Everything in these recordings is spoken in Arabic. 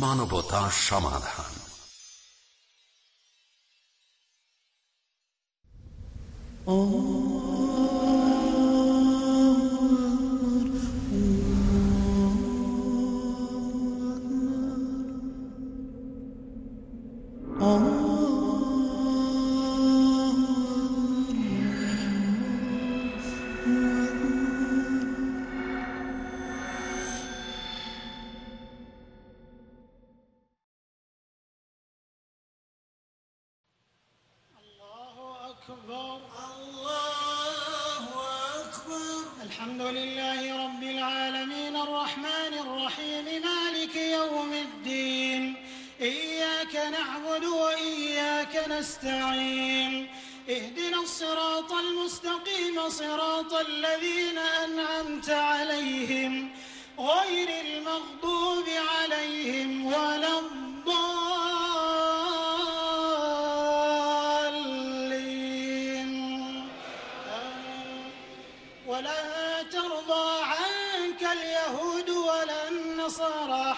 মানবতা সমাধান। Oh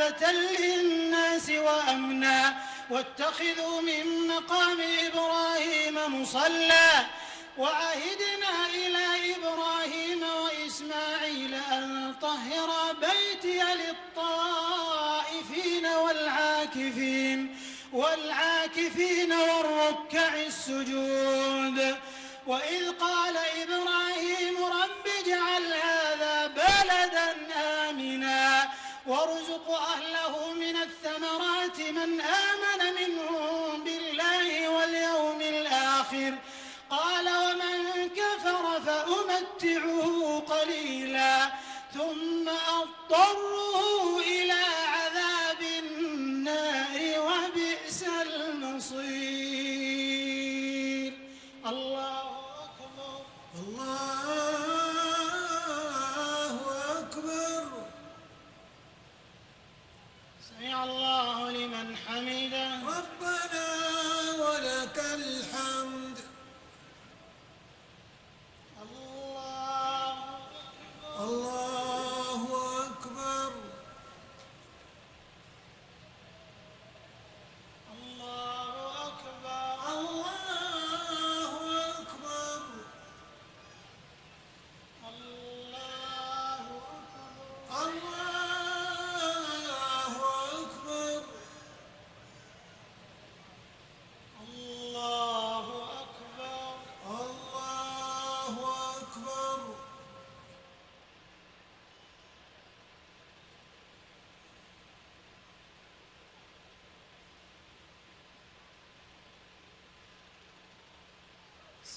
مثابة للناس وأمنا. واتخذوا من مقام إبراهيم مصلى. وعهدنا إلى إبراهيم وإسماعيل أن طهر بيتي للطائفين والعاكفين. والعاكفين والركع السجود. وإذ قال من آمن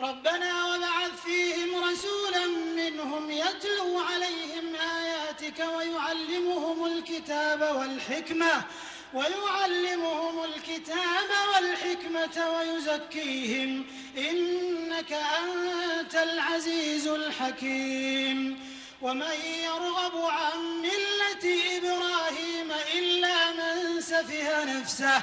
ربنا وابعث فيهم رسولا منهم يتلو عليهم آياتك ويعلمهم الكتاب والحكمة ويعلمهم الكتاب والحكمة ويزكيهم إنك أنت العزيز الحكيم. ومن يرغب عن ملة إبراهيم إلا من سفه نفسه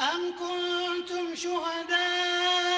أم كنتم شهداء؟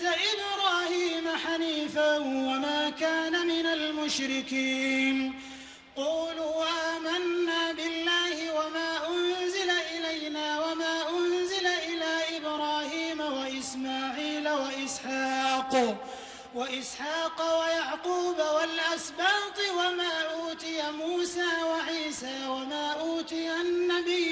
إبراهيم حنيفا وما كان من المشركين. قولوا آمنا بالله وما أنزل إلينا وما أنزل إلى إبراهيم وإسماعيل وإسحاق. وإسحاق ويعقوب والأسباط وما أوتي موسى وعيسى وما أوتي النبيون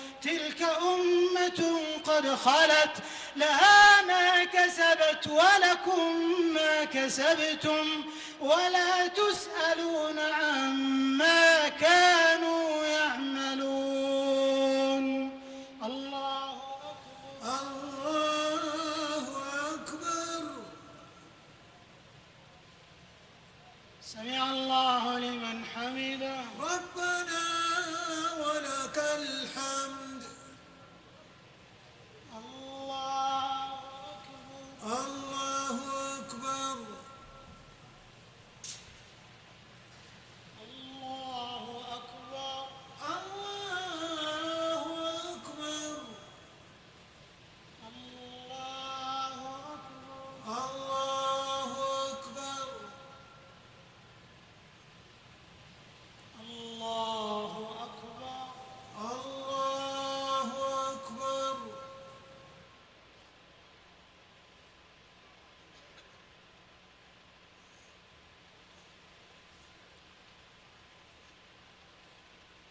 تلك أمة قد خلت لها ما كسبت ولكم ما كسبتم ولا تسألون عما كانوا يعملون. الله أكبر. الله أكبر. سمع الله لمن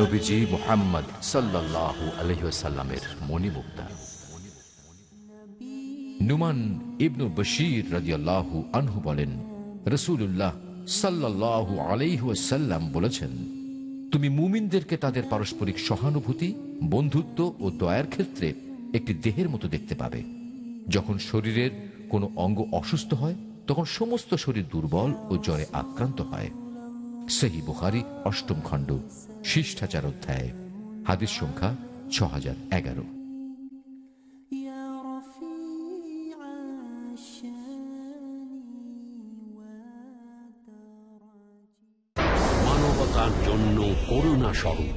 নবীজি মোহাম্মদ সাল্লাল্লাহু আলহিসাল্লামের মণিমুক্তা। নুমান ইবনু বশির রাদিয়াল্লাহু আনহু বলেন রসুল্লাহ আলাইহাল্লাম বলেছেন, তুমি মুমিনদেরকে তাদের পারস্পরিক সহানুভূতি, বন্ধুত্ব ও দয়ার ক্ষেত্রে একটি দেহের মতো দেখতে পাবে। যখন শরীরের কোনো অঙ্গ অসুস্থ হয়, তখন সমস্ত শরীর দুর্বল ও জ্বরে আক্রান্ত হয়। সেহী বুখারি অষ্টম খণ্ড। শিষ্টাচার অধ্যায় হাদিস সংখ্যা ছ হাজার এগারো মানবতার জন্য করুণা স্বরূপ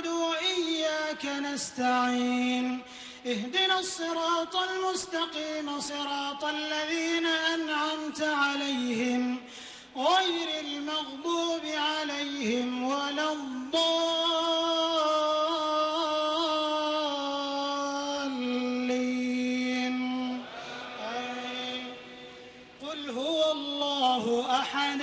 نعبد وإياك نستعين. اهدنا الصراط المستقيم صراط الذين أنعمت عليهم غير المغضوب عليهم ولا الضالين. قل هو الله أحد.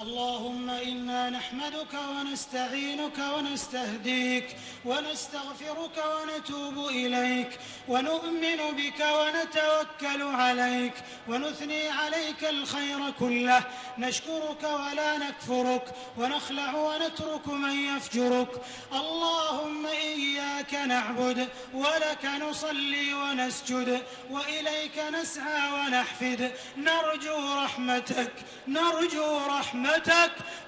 اللهم إنا نحمدك ونستعينك ونستهديك ونستغفرك ونتوب إليك ونؤمن بك ونتوكل عليك ونثني عليك الخير كله. نشكرك ولا نكفرك ونخلع ونترك من يفجرك. اللهم إياك نعبد ولك نصلي ونسجد وإليك نسعى ونحفد. نرجو رحمتك نرجو رحمتك.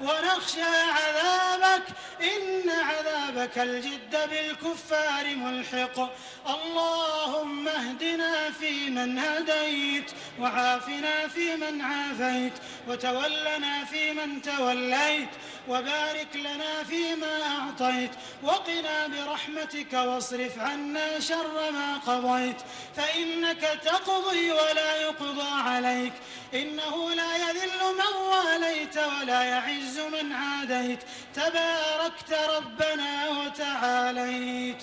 ونخشى عذابك. إن عذابك الجد بالكفار ملحق. اللهم اهدنا فيمن هديت وعافنا فيمن عافيت وتولنا فيمن توليت. وبارك لنا فيما أعطيت وقنا برحمتك واصرف عنا شر ما قضيت. فإنك تقضي ولا يقضى عليك إنه لا يذل من واليت ولا يعز من عاديت. تباركت ربنا وتعاليت.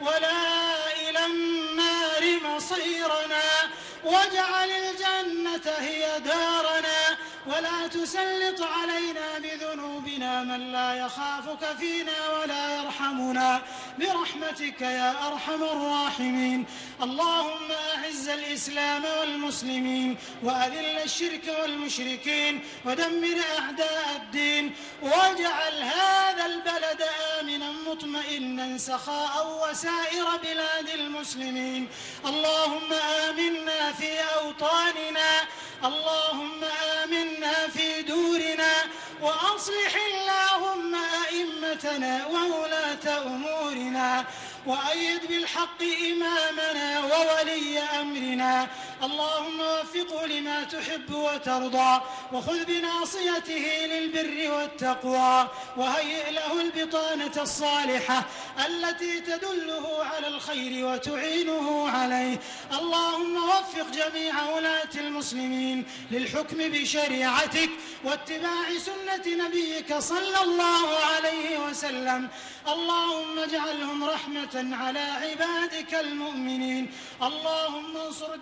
ولا إلى النار مصيرنا واجعل الجنة هي دارنا ولا تسلط علينا بذنوبنا من لا يخافك فينا ولا يرحمنا. برحمتك يا أرحم الراحمين. اللهم أعز الإسلام والمسلمين وأذل الشرك والمشركين ودمر أعداء الدين واجعل هذا البلد آمنا مطمئنا سخاء وسائر بلاد المسلمين. اللهم آمنا في أوطاننا. اللهم آمنا في دورنا. وأصلح اللهم أئمتنا وولاة أمورنا. وأيد بالحق إمامنا وولي أمرنا. اللهم وفقه لما تحب وترضى وخذ بناصيته للبر والتقوى وهيئ له البطانة الصالحة التي تدله على الخير وتعينه عليه. اللهم وفق جميع ولاة المسلمين للحكم بشريعتك واتباع سنة نبيك صلى الله عليه وسلم. اللهم اجعلهم رحمة على عبادك المؤمنين. اللهم انصر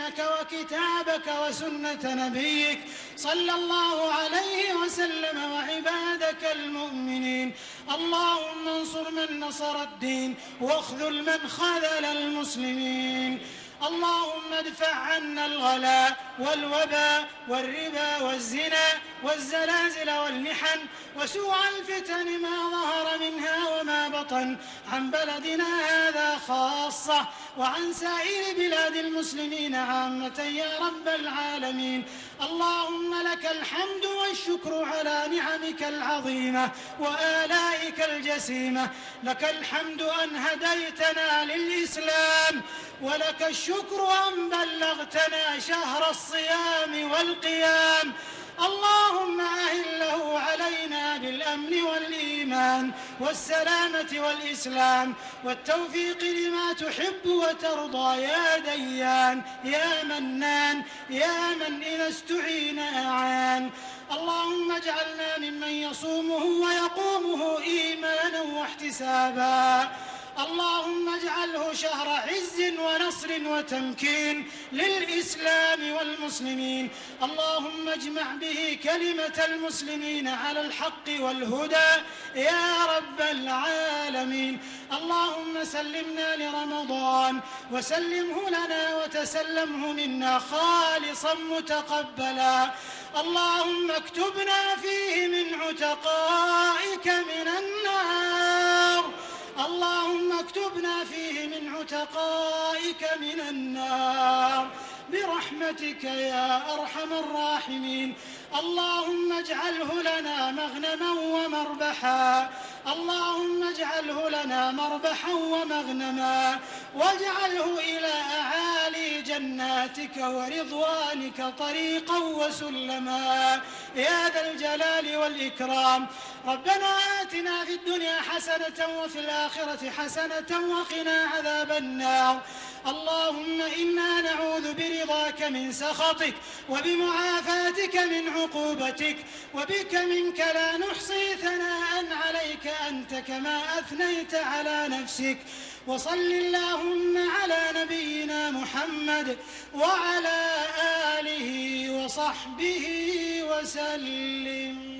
دينك وكتابك وسنة نبيك. صلى الله عليه وسلم وعبادك المؤمنين. اللهم انصر من نصر الدين واخذل من خذل المسلمين. اللهم ادفع عنا الغلاء والوباء والربا والزنا والزلازل والمحن وسوء الفتن ما ظهر منها وما بطن عن بلدنا هذا خاصة وعن سائر بلاد المسلمين عامة يا رب العالمين. اللهم لك الحمد والشكر على نعمك العظيمة وآلائك الجسيمة. لك الحمد أن هديتنا للإسلام. ولك الشكر أن بلغتنا شهر الصيام والقيام. اللهم أهله علينا بالأمن والإيمان والسلامة والإسلام. والتوفيق لما تحب وترضى يا ديان يا منان يا من إذا استعين أعان. اللهم اجعلنا ممن يصومه ويقومه إيمانا واحتسابا. اللهم اجعله شهر عز ونصر وتمكين للإسلام والمسلمين. اللهم اجمع به كلمة المسلمين على الحق والهدى يا رب العالمين. اللهم سلمنا لرمضان وسلمه لنا وتسلمه منا خالصا متقبلا. اللهم اكتبنا فيه من عتقائك من النار. اللهم اكتبنا فيه من عتقائك من النار. برحمتك يا أرحم الراحمين. اللهم اجعله لنا مغنما ومربحا. اللهم اجعله لنا مربحا ومغنما. واجعله إلى أعالي جناتك ورضوانك طريقا وسلما. يا ذا الجلال والإكرام. ربنا آتنا في الدنيا حسنة وفي الآخرة حسنة وقنا عذاب النار. اللهم إنا نعوذ برضاك من سخطك وبمعافاتك من عقوبتك وبك منك لا نحصي ثناء عليك أنت كما أثنيت على نفسك. وصل اللهم على نبينا محمد وعلى آله وصحبه وسلم.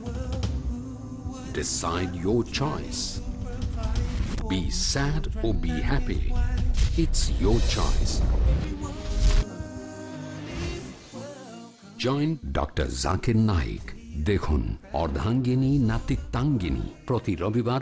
Decide your choice. Be sad or be happy. It's your choice. Joint doctor Zakir Naik দেখুন অর্ধাঙ্গিনী নাতিত্বাঙ্গিনী প্রতি রবিবার